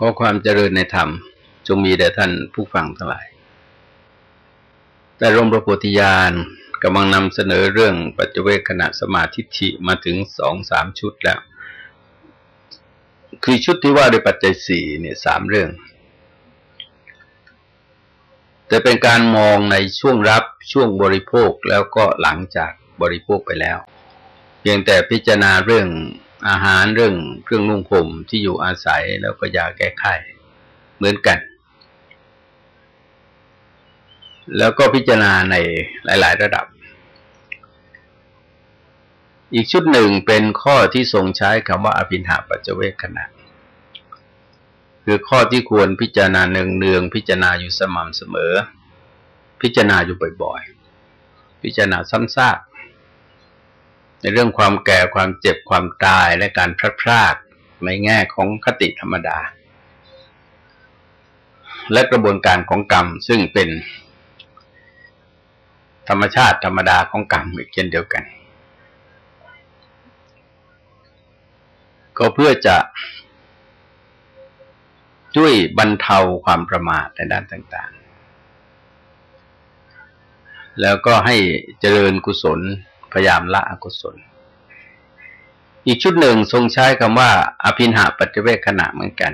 ขอความเจริญในธรรม จงมีแด่ท่านผู้ฟังทั้งหลาย แต่ร่มพระโพธิญาณกำลังนำเสนอเรื่องปัจเจเวกขณะสมาธิิมาถึงสองสามชุดแล้ว คือชุดที่ว่าโดยปัจจัยสี่เนี่ยสามเรื่อง แต่เป็นการมองในช่วงรับช่วงบริโภคแล้วก็หลังจากบริโภคไปแล้ว เพียงแต่พิจารณาเรื่อง อาหารเรื่องเครื่องนุ่งห่มที่อยู่อาศัยแล้วก็ยาแก้ไขเหมือนกัน แล้วก็พิจารณาในหลาย ๆ ระดับ อีกชุดหนึ่งเป็นข้อที่ทรงใช้คำว่าอภินหาปัจเจเวคขณะคือข้อที่ควรพิจารณาเนืองๆพิจารณาอยู่สม่ำเสมอ พิจารณาอยู่บ่อยๆ พิจารณาซ้ำซาก ในเรื่องความแก่ความเจ็บความตายและการพลาดพลาดในแง่ของคติธรรมดา และกระบวนการของกรรมซึ่งเป็นธรรมชาติธรรมดาของกรรมอีกเช่นเดียวกัน ก็เพื่อจะช่วยบรรเทาความประมาทในด้านต่างๆ แล้วก็ให้เจริญกุศล พยายามละอกุศล อีกชุดหนึ่งทรงใช้คำว่า อภินหาปัจเวกขณะเหมือนกัน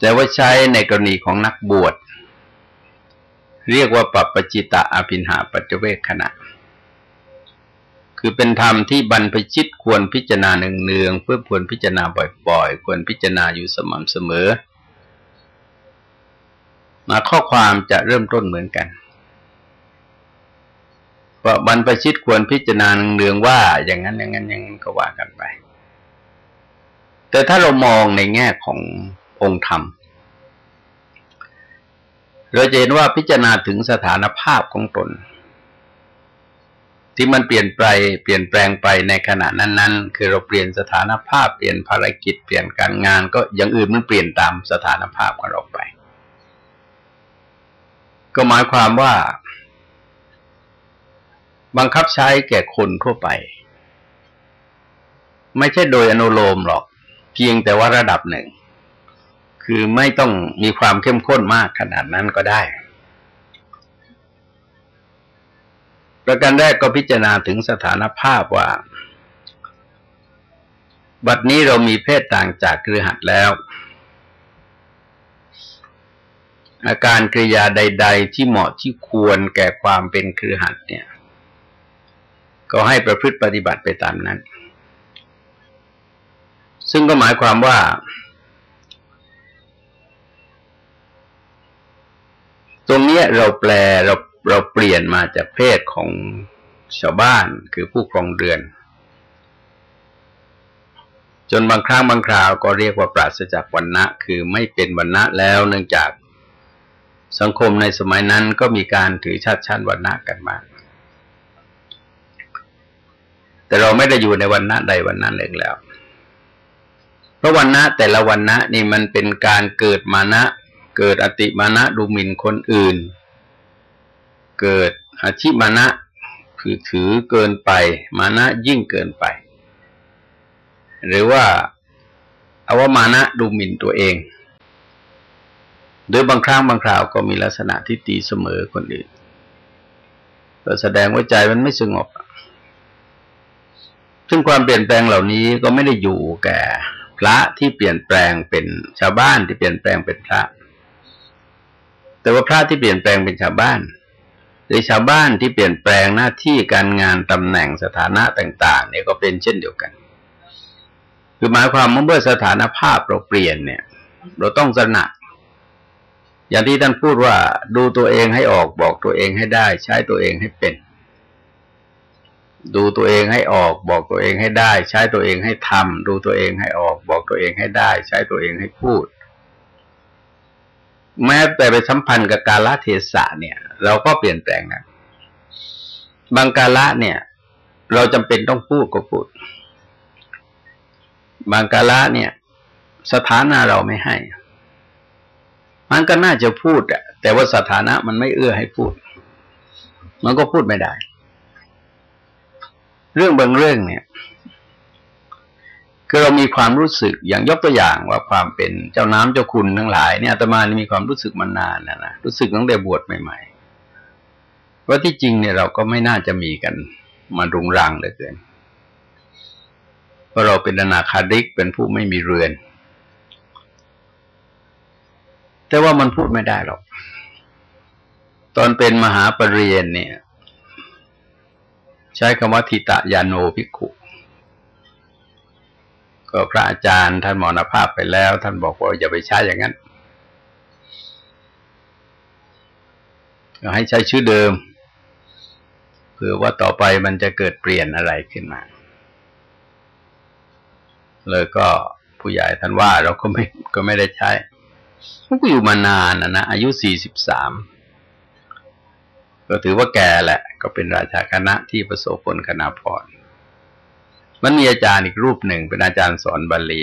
แต่ว่าใช้ในกรณีของนักบวช เรียกว่าปัปปจิตะอภินหาปัจเวกขณะ คือเป็นธรรมที่บรรพชิตควรพิจารณาเนืองๆเพื่อควรพิจารณาบ่อยๆ ควรพิจารณาอยู่สม่ำเสมอมาข้อความจะเริ่มต้นเหมือนกัน ว่าบรรพชิตควรพิจารณาเนืองว่า อย่างนั้นอย่างนั้นอย่างนั้นก็ว่ากันไป แต่ถ้าเรามองในแง่ขององค์ธรรม เราจะเห็นว่าพิจารณาถึงสถานภาพของตน ที่มันเปลี่ยนไปเปลี่ยนแปลงไปในขณะนั้น ๆ คือเราเปลี่ยนสถานภาพ เปลี่ยนภารกิจเปลี่ยนการงาน ก็อย่างอื่นมันเปลี่ยนตามสถานภาพของเราไป ก็หมายความว่า บังคับใช้แก่คนทั่วไป ไม่ใช่โดยอนุโลมหรอก เพียงแต่ว่าระดับหนึ่ง คือไม่ต้องมีความเข้มข้นมากขนาดนั้นก็ได้ประการแรกก็พิจารณาถึงสถานภาพว่า บัดนี้เรามีเพศต่างจากคือหัดแล้ว อาการกริยาใด ๆ ที่เหมาะที่ควรแก่ความเป็นคือหัดเนี่ย ก็ให้ประพฤติปฏิบัติไปตามนั้น ซึ่งก็หมายความว่า ตรงนี้เราแปลเราเราเปลี่ยนมาจากเพศของชาวบ้านคือผู้ครองเรือน จนบางครั้งบางคราวก็เรียกว่าปราศจากวันณะคือไม่เป็นวันณะแล้วเนื่องจากสังคมในสมัยนั้นก็มีการถือชาติชั้นวันณะกันมาก แต่เราไม่ได้อยู่ในวันณะใดวันนั้นหนึ่งแล้ว เพราะวันณะแต่ละวันณะนี่มันเป็นการเกิดมานะ เกิดอติมานะดูหมิ่นคนอื่น เกิดอาชิมานะคือถือเกินไป มานะยิ่งเกินไป หรือว่าอาวมานะดูหมิ่นตัวเองโดยบางครั้งบางคราวก็มีลักษณะที่ตีเสมอคนอื่นแสดงว่าใจมันไม่สงบ ซึ่งความเปลี่ยนแปลงเหล่านี้ก็ไม่ได้อยู่แก่พระที่เปลี่ยนแปลงเป็นชาวบ้านที่เปลี่ยนแปลงเป็นพระ แต่ว่าพระที่เปลี่ยนแปลงเป็นชาวบ้านหรือชาวบ้านที่เปลี่ยนแปลงหน้าที่การงานตำแหน่งสถานะต่าง ๆ เนี่ยก็เป็นเช่นเดียวกัน คือหมายความว่าเมื่อสถานภาพเราเปลี่ยนเนี่ย เราต้องสนักอย่างที่ท่านพูดว่าดูตัวเองให้ออกบอกตัวเองให้ได้ ใช้ตัวเองให้เป็น ดูตัวเองให้ออก บอกตัวเองให้ได้ ใช้ตัวเองให้ทำดูตัวเองให้ออก บอกตัวเองให้ได้ ใช้ตัวเองให้พูด แม้แต่ไปสัมพันธ์กับกาลเทศะเนี่ย เราก็เปลี่ยนแปลงนะบางกาละเนี่ย เราจำเป็นต้องพูดก็พูด บางกาละเนี่ย สถานะเราไม่ให้ มันก็น่าจะพูดอะแต่ว่าสถานะมันไม่เอื้อให้พูด มันก็พูดไม่ได้ เรื่องบางเรื่องเนี่ยคือเรามีความรู้สึกอย่างยกตัวอย่างว่าความเป็นเจ้าน้ำเจ้าคุณทั้งหลายเนี่ยอาตมานี่มีความรู้สึกมานานนะนะรู้สึกตั้งแต่บวชใหม่ๆว่าที่จริงเนี่ยเราก็ไม่น่าจะมีกันมารุงรังเลยเกินเพราะเราเป็นอนาคาริกเป็นผู้ไม่มีเรือน แต่ว่ามันพูดไม่ได้หรอก ตอนเป็นมหาปรริญญาเนี่ย ใช้คำว่าทิตะยาโนภิกขุก็พระอาจารย์ท่านมรณภาพไปแล้ว ท่านบอกว่าอย่าไปใช้อย่างนั้นให้ใช้ชื่อเดิมเพื่อว่าต่อไปมันจะเกิดเปลี่ยนอะไรขึ้นมา เลยก็ผู้ใหญ่ท่านว่าเราก็ไม่ก็ไม่ได้ใช้ก็อยู่มานานนะนะอายุสี่สิบสาม ก็ถือว่าแก่แหละ ก็เป็นราชาคณะที่ประสบผลคณะพรมันมีอาจารย์อีกรูปหนึ่ง เป็นอาจารย์สอนบาลี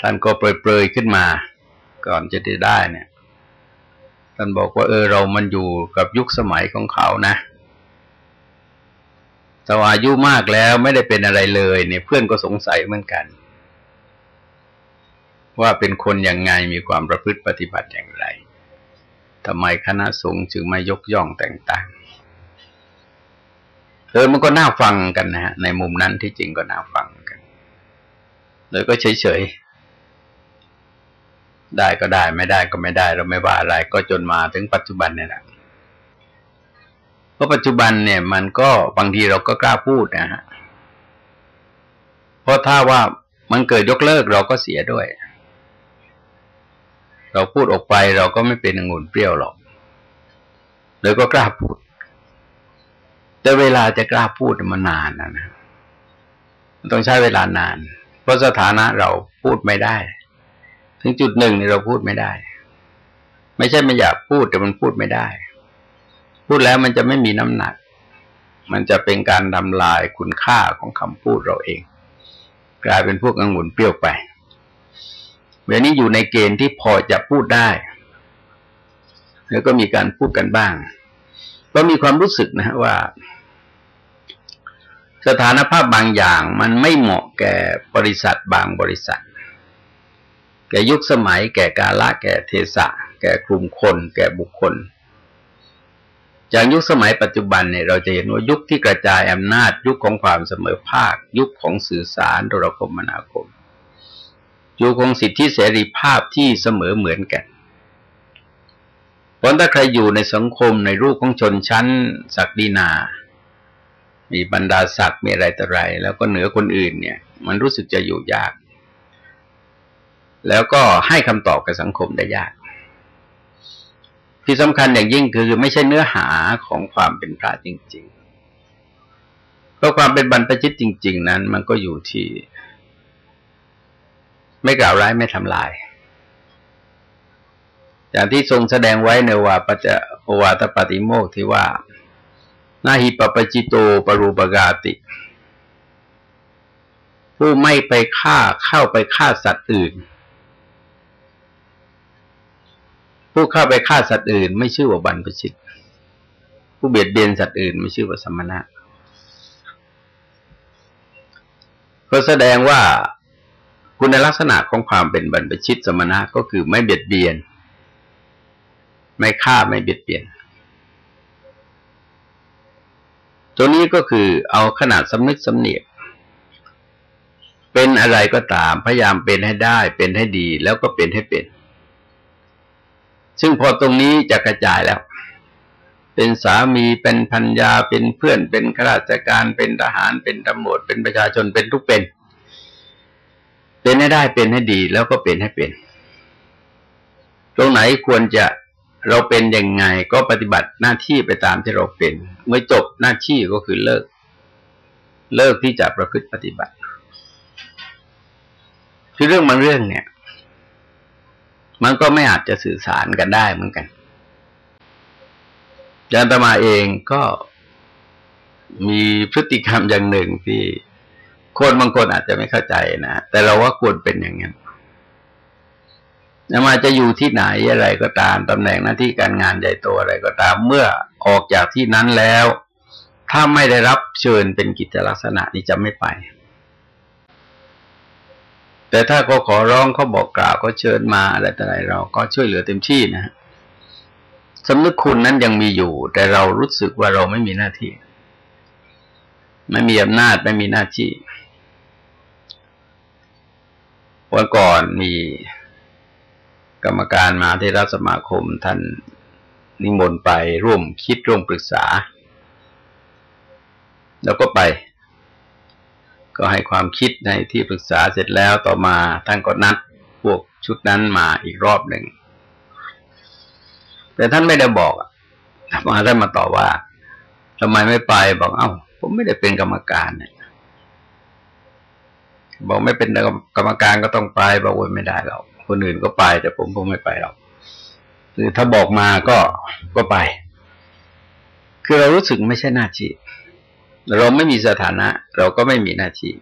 ท่านก็เปรยๆขึ้นมา ก่อนจะได้ได้เนี่ย ท่านบอกว่าเออเรามันอยู่กับยุคสมัยของเขานะแต่อายุมากแล้วไม่ได้เป็นอะไรเลย เนี่ยเพื่อนก็สงสัยเหมือนกัน ว่าเป็นคนยังไงมีความประพฤติปฏิบัติอย่างไร ทำไมคณะสงฆ์จึงไม่ยกย่องแต่งตั้งเออมันก็น่าฟังกันนะฮะในมุมนั้นที่จริงก็น่าฟังกันเลยก็เฉยๆ ได้ก็ได้ไม่ได้ก็ไม่ได้ เราไม่ว่าอะไร ก็จนมาถึงปัจจุบันเนี่ยแหละเพราะปัจจุบันเนี่ย มันก็บางทีเราก็กล้าพูดนะฮะเพราะถ้าว่ามันเกิดยกเลิกเราก็เสียด้วย เราพูดออกไปเราก็ไม่เป็นองุ่นเปรี้ยวหรอกเลยก็กล้าพูด แต่เวลาจะกล้าพูดมันนานนะนะมันต้องใช้เวลานาน เพราะสถานะเราพูดไม่ได้ ถึงจุดหนึ่งเราพูดไม่ได้ ไม่ใช่ไม่อยากพูดแต่มันพูดไม่ได้ พูดแล้วมันจะไม่มีน้ำหนัก มันจะเป็นการทำลายคุณค่าของคำพูดเราเอง กลายเป็นพวกองุ่นเปรี้ยวไป เวลานี้อยู่ในเกณฑ์ที่พอจะพูดได้ แล้วก็มีการพูดกันบ้าง ก็มีความรู้สึกนะว่า สถานภาพบางอย่างมันไม่เหมาะแก่บริษัทบางบริษัท แก่ยุคสมัย แก่กาละแก่เทศะ แก่กลุ่มคน แก่บุคคลจากยุคสมัยปัจจุบันเนี่ยเราจะเห็นว่ายุคที่กระจายอำนาจ ยุคของความเสมอภาค ยุคของสื่อสารโทรคมนาคม อยุคของสิทธิเสรีภาพที่เสมอเหมือนกันเพราะถ้าใครอยู่ในสังคมในรูปของชนชั้นศักดินา มีบรรดาศักดิ์มีอะไรต่ออะไร แล้วก็เหนือคนอื่นเนี่ย มันรู้สึกจะอยู่ยาก แล้วก็ให้คำตอบกับสังคมได้ยาก ที่สำคัญอย่างยิ่งคือไม่ใช่เนื้อหาของความเป็นพระจริง ๆ เพราะความเป็นบรรพชิตจริง ๆ นั้น มันก็อยู่ที่ ไม่กล่าวร้ายไม่ทำลาย อย่างที่ทรงแสดงไว้ในวาปจะวาตปฏิโมกที่ว่านาหิปปจิโตปรูปกาติ ผู้ไม่ไปฆ่าเข้าไปฆ่าสัตว์อื่น ผู้เข้าไปฆ่าสัตว์อื่น ไม่ชื่อว่าบรรพชิต ผู้เบียดเบียนสัตว์อื่น ไม่ชื่อว่าสมณะก็แสดงว่า คุณลักษณะของความเป็นบรรพชิตสมณะก็คือไม่เบียดเบียน ไม่ฆ่าไม่เบียดเบียน ตัวนี้ก็คือเอาขนาดสำนึกสำเนียกเป็นอะไรก็ตามพยายามเป็นให้ได้ เป็นให้ดีแล้วก็เป็นให้เป็น ซึ่งพอตรงนี้จะกระจายแล้ว เป็นสามีเป็นพัญญาเป็นเพื่อนเป็นข้าราชการเป็นทหารเป็นตำรวจเป็นประชาชนเป็นทุกเป็น เป็นให้ได้เป็นให้ดีแล้วก็เป็นให้เป็น ตรงไหนควรจะเราเป็นยังไงก็ปฏิบัติหน้าที่ไปตามที่เราเป็น เมื่อจบหน้าที่ก็คือเลิก เลิกที่จะประพฤติปฏิบัติ คือเรื่องบางเรื่องเนี่ย มันก็ไม่อาจจะสื่อสารกันได้เหมือนกันยานตมาเองก็มีพฤติกรรมอย่างหนึ่งที่ คนบางคนอาจจะไม่เข้าใจนะแต่เราว่าควรเป็นอย่างนั้นมาจะอยู่ที่ไหนอะไรก็ตามตำแหน่งหน้าที่การงานใหญ่โตอะไรก็ตาม เมื่อออกจากที่นั้นแล้ว ถ้าไม่ได้รับเชิญเป็นกิจลักษณะนี้จะไม่ไป แต่ถ้าเขาขอร้องเขาบอกกล่าวเขาเชิญมาอะไรแต่ไรเราก็ช่วยเหลือเต็มที่นะสำนึกคุณนั้นยังมีอยู่ แต่เรารู้สึกว่าเราไม่มีหน้าที่ ไม่มีอำนาจไม่มีหน้าที่ วันก่อนมีกรรมการมาที่รัฐสมาคมท่านนิมนต์ไปร่วมคิดร่วมปรึกษา แล้วก็ไป ก็ให้ความคิดในที่ปรึกษาเสร็จแล้วต่อมาท่านก็นัดพวกชุดนั้นมาอีกรอบหนึ่ง แต่ท่านไม่ได้บอกมาท่านมาตอบว่าทำไมไม่ไปบอกเอา้า ผมไม่ได้เป็นกรรมการเนี่ย บอกไม่เป็นกรรมการก็ต้องไปบอกว่าไม่ได้หรอกคนอื่นก็ไป แต่ผมคงไม่ไปหรอกคือถ้าบอกมาก็ก็ไป คือเรารู้สึกไม่ใช่หน้าที่เราไม่มีสถานะ เราก็ไม่มีหน้าที่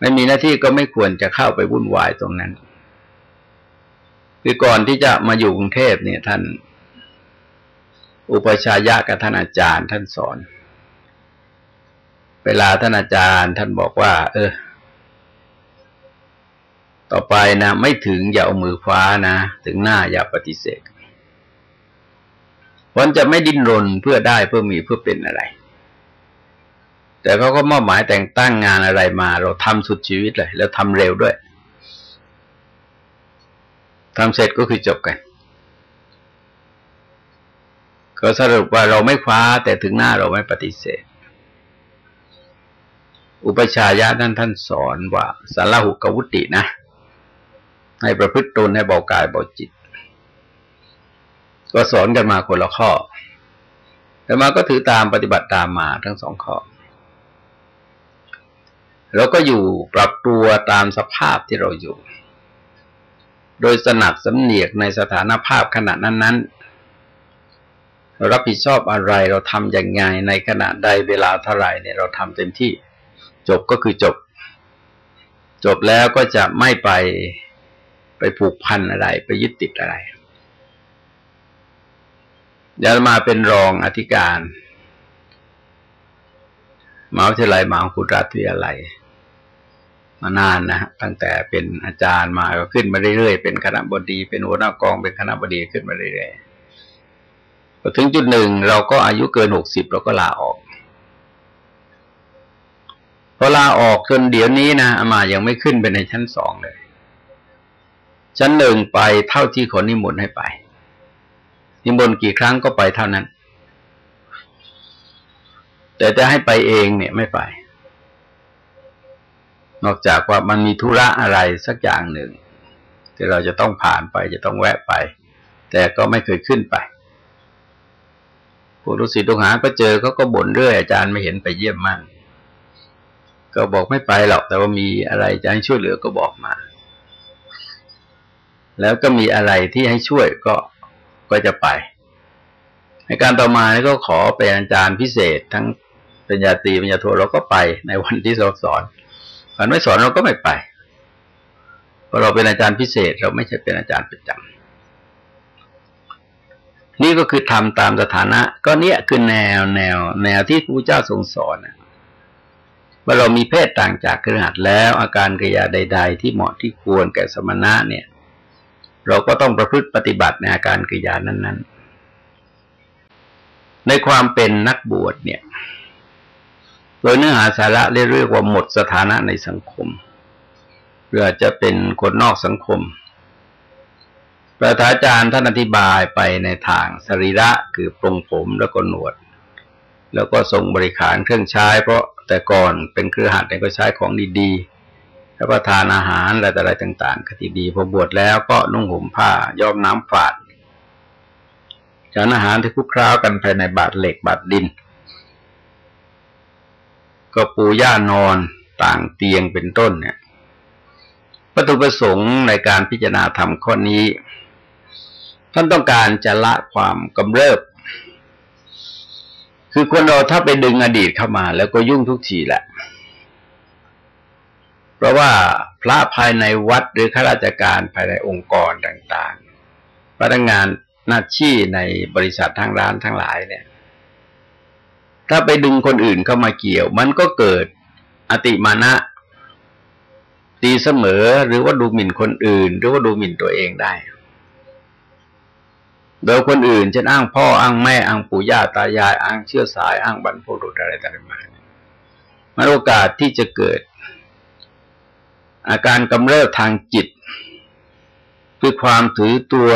ไม่มีหน้าที่ก็ไม่ควรจะเข้าไปวุ่นวายตรงนั้น คือก่อนที่จะมาอยู่กรุงเทพเนี่ยท่าน อุปชายะกับท่านอาจารย์ท่านสอน เวลาท่านอาจารย์ท่านบอกว่า เออ ต่อไปนะไม่ถึงอย่าเอามือคว้านะ ถึงหน้าอย่าปฏิเสธวันจะไม่ดิ้นรนเพื่อได้เพื่อมีเพื่อเป็นอะไร แต่เขาก็มอบหมายแต่งตั้งงานอะไรมา เราทำสุดชีวิตเลย แล้วทำเร็วด้วยทำเสร็จก็คือจบกัน ก็สรุปว่าเราไม่คว้าแต่ถึงหน้าเราไม่ปฏิเสธ อุปชายะท่นท่านสอนว่าสารหุกวุตินะ ให้ประพฤติตนให้เบากายเบาจิต ก็สอนกันมาคนละข้อ แต่มาก็ถือตามปฏิบัติตามมาทั้งสองข้อ แล้วก็อยู่ปรับตัวตามสภาพที่เราอยู่ โดยสนับสำเนียกในสถานภาพขณะนั้นๆเรารับผิดชอบอะไรเราทำอย่างไงในขณะใดเวลาเท่าไรเนี่ยเราทำเต็มที่ จบก็คือจบ จบแล้วก็จะไม่ไปไปผูกพันอะไร ไปยึดติดอะไรเดี๋ยวมาเป็นรองอธิการมหาวิทยาลัยมหาคุณราชวิทยาลัยมานานนะตั้งแต่เป็นอาจารย์มาก็ขึ้นมาเรื่อยๆเป็นคณะบดี เป็นหัวหน้ากองเป็นคณะบดีขึ้นมาเรื่อยๆพอถึงจุดหนึ่งเราก็อายุเกินหกสิบเราก็ลาออก พอลาออกจนเดี๋ยวนี้นะอามายังไม่ขึ้นไปในชั้นสองเลย ชั้นหนึ่งไปเท่าที่คนนิมนต์ให้ไป นิมนต์กี่ครั้งก็ไปเท่านั้น แต่จะให้ไปเองเนี่ยไม่ไป นอกจากว่ามันมีธุระอะไรสักอย่างหนึ่งที่เราจะต้องผ่านไปจะต้องแวะไป แต่ก็ไม่เคยขึ้นไปผู้รู้สิตุหาก็เจอเขาก็บ่นเรื่อยอาจารย์ไม่เห็นไปเยี่ยมมั่ง ก็บอกไม่ไปหรอก แต่ว่ามีอะไรจะให้ช่วยเหลือก็บอกมา แล้วก็มีอะไรที่ให้ช่วยก็ก็จะไป ในการต่อมาก็ขอเป็นอาจารย์พิเศษ ทั้งปัญญาตรีปัญญาโทเราก็ไปในวันที่เราสอนวันไม่สอนเราก็ไม่ไป เพราะเราเป็นอาจารย์พิเศษ เราไม่ใช่เป็นอาจารย์ประจำนี่ก็คือทำตามสถานะ ก็เนี้ยคือแนวแนว แนวที่พระเจ้าทรงสอนว่า เรามีเพศต่างจากขนาดแล้ว อาการกริยาใด ๆ ที่เหมาะที่ควรแก่สมณะเนี่ย เราก็ต้องประพฤติปฏิบัติในอาการกิริยานั้น ๆ ในความเป็นนักบวชเนี่ย โดยเนื้อหาสาระเรียกว่าหมดสถานะในสังคมหรืออาจจะเป็นคนนอกสังคมพระอาจารย์ท่านอธิบายไปในทางสรีระคือปรงผมแล้วก็หนวด แล้วก็ส่งบริขารเครื่องใช้ เพราะแต่ก่อนเป็นเครือหัดเนี่ยก็ใช้ของดีๆรับประทานอาหารอะไรแต่อะไรต่าง ๆคติดีพอบวชแล้วก็นุ่งห่มผ้ายอมน้ำฝาดฉันอาหารที่คุกคราวกันภายในบาดเหล็กบาดดิน ก็ปูย่านอนต่างเตียงเป็นต้นเนี่ยวัตถุประสงค์ในการพิจารณาธรรมข้อนี้ ท่านต้องการจะละความกำเริบ คือคนเราถ้าไปดึงอดีตเข้ามา แล้วก็ยุ่งทุกทีแหละ เพราะว่าพระภายในวัดหรือข้าราชการภายในองค์กรต่างๆพนักงานหน้าที่ในบริษัททางร้านทั้งหลายเนี่ย ถ้าไปดึงคนอื่นเข้ามาเกี่ยว มันก็เกิดอติมานะ ตีเสมอหรือว่าดูหมิ่นคนอื่น หรือว่าดูหมิ่นตัวเองได้ โดยคนอื่นจะอ้างพ่ออ้างแม่อ้างปู่ย่าตายายอ้างเชื้อสายอ้างบรรพบุรุษอะไรต่างๆมันโอกาสที่จะเกิด อาการกำเริบทางจิต คือความถือตัว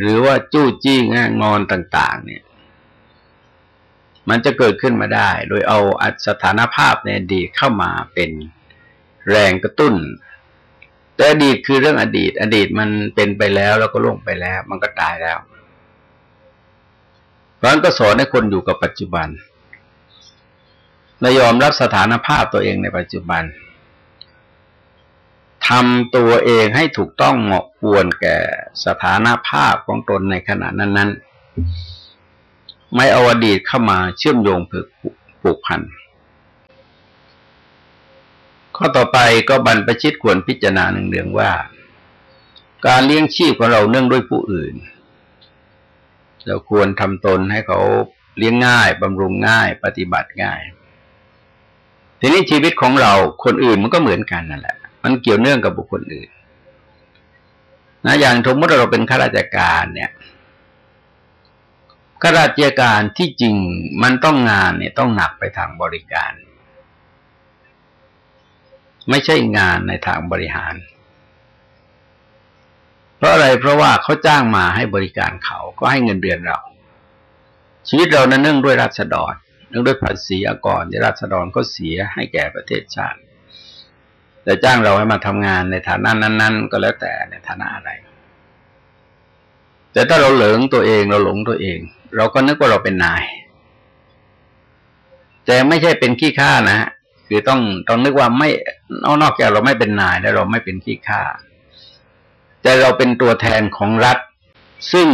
หรือว่าจู้จี้งงอนต่าง ๆ เนี่ย มันจะเกิดขึ้นมาได้ โดยเอาสถานภาพในอดีตเข้ามาเป็นแรงกระตุ้น แต่อดีตคือเรื่องอดีต อดีตมันเป็นไปแล้วแล้วก็ล่วงไปแล้ว มันก็ตายแล้วเพราะนั้นก็สอนให้คนอยู่กับปัจจุบันและยอมรับสถานภาพตัวเองในปัจจุบันทำตัวเองให้ถูกต้องเหมาะควรแก่สถานภาพของตนในขณะนั้น ๆ ไม่เอาอดีตเข้ามาเชื่อมโยงผูกผูกพันธ ข้อต่อไปก็บรรพชิตควรพิจารณาหนึ่งเรื่องว่า การเลี้ยงชีพของเราเนื่องด้วยผู้อื่น เราควรทำตนให้เขาเลี้ยงง่ายบำรุงง่าย ปฏิบัติง่าย ทีนี้ชีวิตของเราคนอื่นมันก็เหมือนกันนั่นแหละ มันเกี่ยวเนื่องกับบุคคลอื่นนะอย่างสมมติเราเป็นข้าราชการเนี่ยข้าราชการที่จริงมันต้องงานเนี่ยต้องหนักไปทางบริการ ไม่ใช่งานในทางบริหาร เพราะอะไรเพราะว่าเขาจ้างมาให้บริการเขาก็ให้เงินเดือนเรา ชีวิตเรานั้นเนื่องด้วยราษฎรเนื่องด้วยภาษีอากรที่ราษฎรก็เสียให้แก่ประเทศชาติ แต่จ้างเราให้มาทำงานในฐานะนั้น ๆ ก็แล้วแต่ในฐานะอะไร แต่ถ้าเราเหลิงตัวเองเราหลงตัวเอง เราก็นึกว่าเราเป็นนาย แต่ไม่ใช่เป็นขี้ข้านะ คือต้องต้องนึกว่าไม่นอกจากเราไม่เป็นนายแล้วเราไม่เป็นขี้ข้าแต่เราเป็นตัวแทนของรัฐ ซึ่ง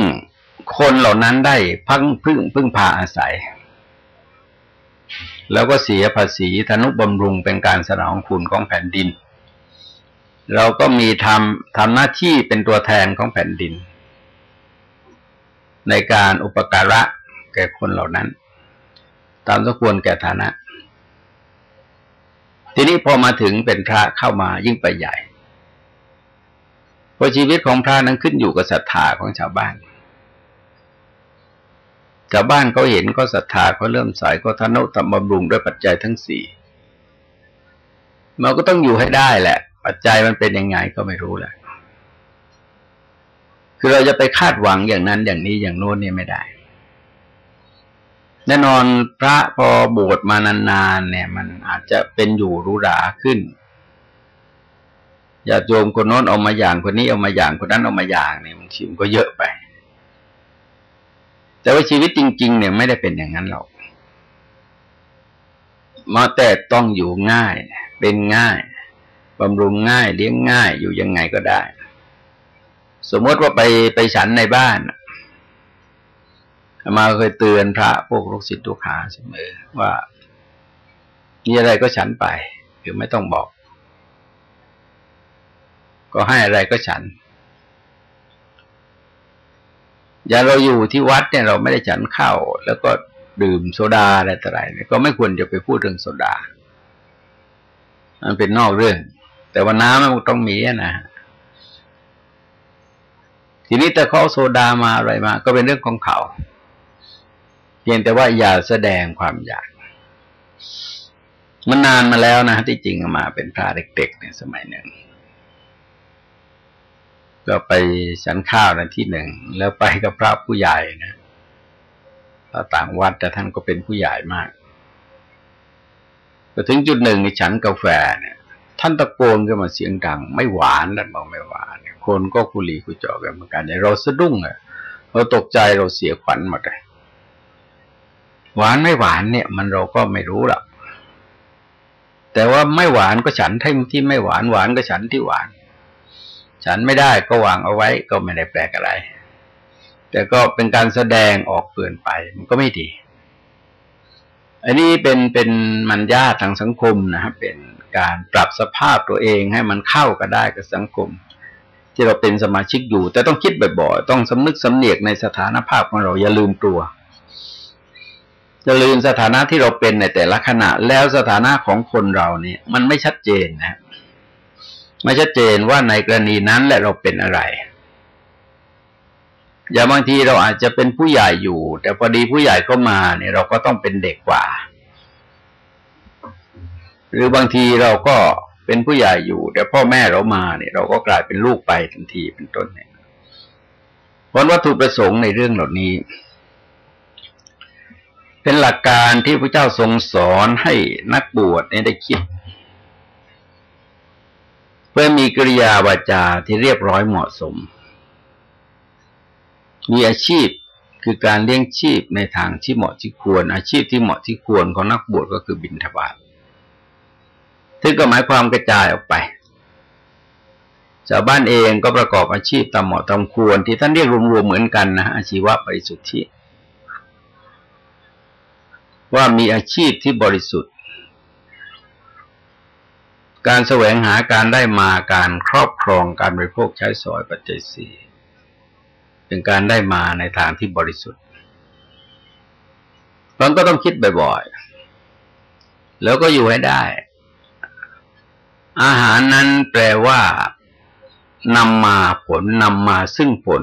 คนเหล่านั้นได้พังพึ่งพึ่งพาอาศัย แล้วก็เสียภาษีธนุบำรุงเป็นการสนองคุณของแผ่นดิน เราก็มีทำทำหน้าที่เป็นตัวแทนของแผ่นดิน ในการอุปการะแก่คนเหล่านั้น ตามสมควรแก่ฐานะ ทีนี้พอมาถึงเป็นพระเข้ามายิ่งไปใหญ่เพราะชีวิตของพระนั้นขึ้นอยู่กับศรัทธาของชาวบ้านชาวบ้านเขาเห็นก็ศรัทธาเขาเริ่มใส่ก็ทนุธรรมบำรุงด้วยปัจจัยทั้งสี่มันก็ต้องอยู่ให้ได้แหละ ปัจจัยมันเป็นยังไงก็ไม่รู้แหละคือเราจะไปคาดหวังอย่างนั้นอย่างนี้อย่างโน้นเนี่ยไม่ได้ แน่นอนพระพอบวชมานานๆเนี่ย มันอาจจะเป็นอยู่รู้ราขึ้นอย่าโยมคนโน้นเอามาอย่างคนนี้เอามาอย่างคนนั้นเอามาอย่างเนี่ยมันชิมก็เยอะไป แต่ว่าชีวิตจริง ๆ เนี่ยไม่ได้เป็นอย่างนั้นหรอกมาแต่ต้องอยู่ง่าย เป็นง่ายบำรุงง่าย เลี้ยงง่ายอยู่ยังไงก็ได้ สมมติว่าไปไปฉันในบ้าน มาเคยเตือนพระพวกลูกศิษย์ลูกหาเสมอว่ามีอะไรก็ฉันไป คือไม่ต้องบอก ก็ให้อะไรก็ฉัน อย่าเราอยู่ที่วัดเนี่ยเราไม่ได้ฉันข้าวแล้วก็ดื่มโซดาอะไรต่ออะไรเนี่ยก็ไม่ควรจะไปพูดเรื่องโซดา มันเป็นนอกเรื่อง แต่ว่าน้ำมันต้องมีนะทีนี้แต่เขาโซดามาอะไรมา ก็เป็นเรื่องของเขา เพียงแต่ว่าอย่าแสดงความอยากมันนานมาแล้วนะที่จริงมาเป็นพระเด็กๆในสมัยหนึ่งก็ไปฉันข้าวในที่หนึ่ง แล้วไปกับพระผู้ใหญ่นะถ้าต่างวัดแต่ท่านก็เป็นผู้ใหญ่มากพอถึงจุดหนึ่งในฉันกาแฟเนี่ย ท่านตะโกนขึ้นมาเสียงดัง ไม่หวานนั่นบอกไม่หวานคนก็กุลีกุจอกันเหมือนกันเนี่ยเราสะดุ้งอะเราตกใจเราเสียขวัญหมดเลย หวานไม่หวานเนี่ย มันเราก็ไม่รู้หรอกแต่ว่าไม่หวานก็ฉันที่ที่ไม่หวานหวานก็ฉันที่หวาน ฉันไม่ได้ก็วางเอาไว้ก็ไม่ได้แปลกอะไร แต่ก็เป็นการแสดงออกเกินไป มันก็ไม่ดี อันนี้เป็นเป็นมันยาทางสังคมนะครับเป็นการปรับสภาพตัวเองให้มันเข้ากันได้กับสังคม ที่เราเป็นสมาชิกอยู่ แต่ต้องคิดบ่อยๆต้องสำนึกสำเนียกในสถานภาพของเราอย่าลืมตัว จะลืมสถานะที่เราเป็นในแต่ละขณะ แล้วสถานะของคนเราเนี่ย มันไม่ชัดเจนนะ ไม่ชัดเจนว่าในกรณีนั้นแหละเราเป็นอะไร อย่างบางทีเราอาจจะเป็นผู้ใหญ่อยู่ แต่พอดีผู้ใหญ่เข้ามาเนี่ย เราก็ต้องเป็นเด็กกว่า หรือบางทีเราก็เป็นผู้ใหญ่อยู่ แต่พ่อแม่เรามาเนี่ย เราก็กลายเป็นลูกไปทันทีเป็นต้นเนี่ยเพราะวัตถุประสงค์ในเรื่องเหล่านี้ เป็นหลักการที่พระเจ้าทรงสอนให้นักบวชได้คิด เพื่อมีกิริยาวาจาที่เรียบร้อยเหมาะสม มีอาชีพคือการเลี้ยงชีพในทางที่เหมาะที่ควร อาชีพที่เหมาะที่ควรของนักบวชก็คือบิณฑบาตซึ่งก็หมายความกระจายออกไปชาวบ้านเองก็ประกอบอาชีพตามเหมาะตามควรที่ท่านเรียกรวมๆเหมือนกันนะอาชีวะไปสุทธิ ว่ามีอาชีพที่บริสุทธิ์ การแสวงหาการได้มาการครอบครองการบริโภคใช้สอยปัจจัยสี่เป็นการได้มาในทางที่บริสุทธิ์เราก็ต้องคิดบ่อยๆ แล้วก็อยู่ให้ได้ อาหารนั้นแปลว่านำมาผลนำมาซึ่งผล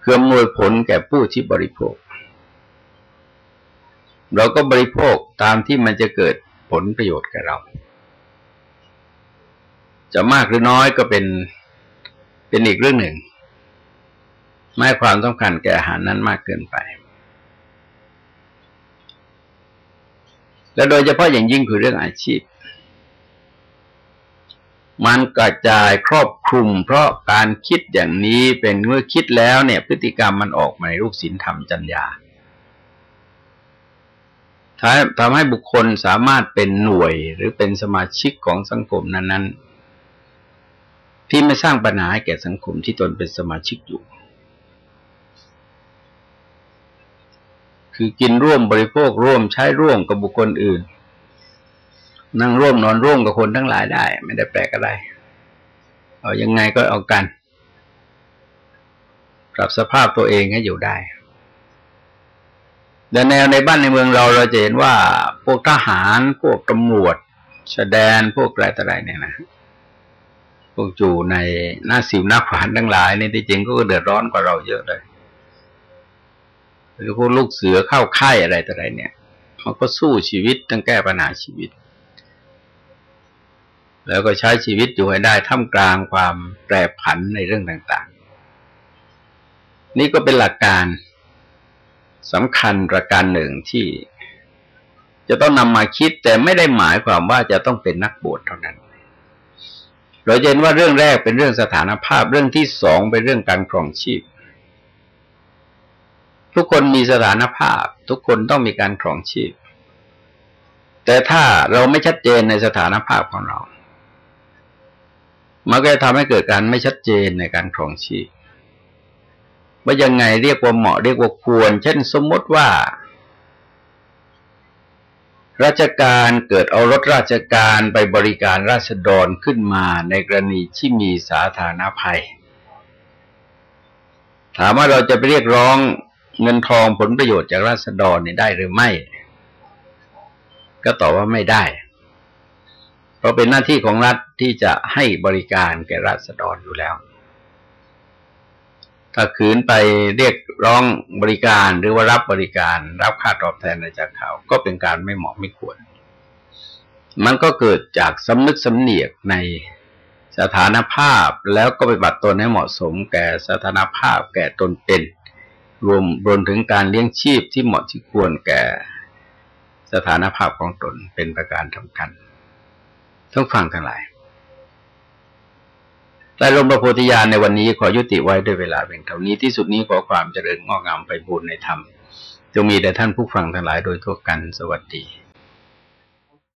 เคือมวยผลแก่ผู้ที่บริโภค เราก็บริโภคตามที่มันจะเกิดผลประโยชน์แก่เรา จะมากหรือน้อยก็เป็นเป็นอีกเรื่องหนึ่ง ไม่ความต้องการแก่อาหารนั้นมากเกินไป และโดยเฉพาะอย่างยิ่งคือเรื่องอาชีพ มันกระจายครอบคลุม เพราะการคิดอย่างนี้เป็นเมื่อคิดแล้วเนี่ย พฤติกรรมมันออกมาในรูปศีลธรรมจัญญา ทำให้บุคคลสามารถเป็นหน่วยหรือเป็นสมาชิกของสังคมนั้นๆ ที่ไม่สร้างปัญหาให้แก่สังคมที่ตนเป็นสมาชิกอยู่ คือกินร่วมบริโภคร่วมใช้ร่วมกับบุคคลอื่น นั่งร่วมนอนร่วมกับคนทั้งหลายได้ ไม่ได้แปลกอะไร เอายังไงก็เอากัน ปรับสภาพตัวเองให้อยู่ได้ แต่แนวในบ้านในเมืองเราเราจะเห็นว่าพวกทหารพวกตำรวจแสดงพวกอะไรต่ออะไรเนี่ยนะพวกจู่ในหน้าสิวหน้าขวานทั้งหลายนี่ที่จริงก็เดือดร้อนกว่าเราเยอะเลยหรือพวกลูกเสือเข้าค่ายอะไรต่ออะไรเนี่ยมันก็สู้ชีวิตต้องแก้ปัญหาชีวิต แล้วก็ใช้ชีวิตอยู่ให้ได้ท่ามกลางความแปรผันในเรื่องต่าง ๆ นี่ก็เป็นหลักการ สำคัญประการหนึ่งที่จะต้องนำมาคิดแต่ไม่ได้หมายความว่าจะต้องเป็นนักบวชเท่านั้น เราเห็นว่าเรื่องแรกเป็นเรื่องสถานภาพ เรื่องที่สองเป็นเรื่องการครองชีพ ทุกคนมีสถานภาพ ทุกคนต้องมีการครองชีพ แต่ถ้าเราไม่ชัดเจนในสถานภาพของเรา มันก็จะทำให้เกิดการไม่ชัดเจนในการครองชีพ ว่ายังไงเรียกว่าเหมาะเรียกว่าควร เช่นสมมติว่า ราชการเกิดเอารถราชการไปบริการราษฎรขึ้นมาในกรณีที่มีสาธารณภัย ถามว่าเราจะไปเรียกร้องเงินทองผลประโยชน์จากราษฎรนี่ได้หรือไม่ ก็ตอบว่าไม่ได้ เพราะเป็นหน้าที่ของรัฐที่จะให้บริการแก่ราษฎรอยู่แล้ว ถ้าขืนไปเรียกร้องบริการหรือว่ารับบริการ รับค่าตอบแทนอะไรจากเขา ก็เป็นการไม่เหมาะไม่ควร มันก็เกิดจากสำนึกสำเนียกในสถานภาพแล้วก็ไปบัตรตนให้เหมาะสม แก่สถานภาพแก่ตนเป็น รวมรวมถึงการเลี้ยงชีพที่เหมาะที่ควรแก่สถานภาพของตนเป็นประการสำคัญต้องฟังทั้งหลาย แต่ลมประโพธิญาณในวันนี้ขอยุติไว้ด้วยเวลาเพียงเท่านี้ที่สุดนี้ขอความเจริญงอกงามไปบูรณนธรรมจงมีแด่ท่านผู้ฟังทั้งหลายโดยทั่วกันสวัสดี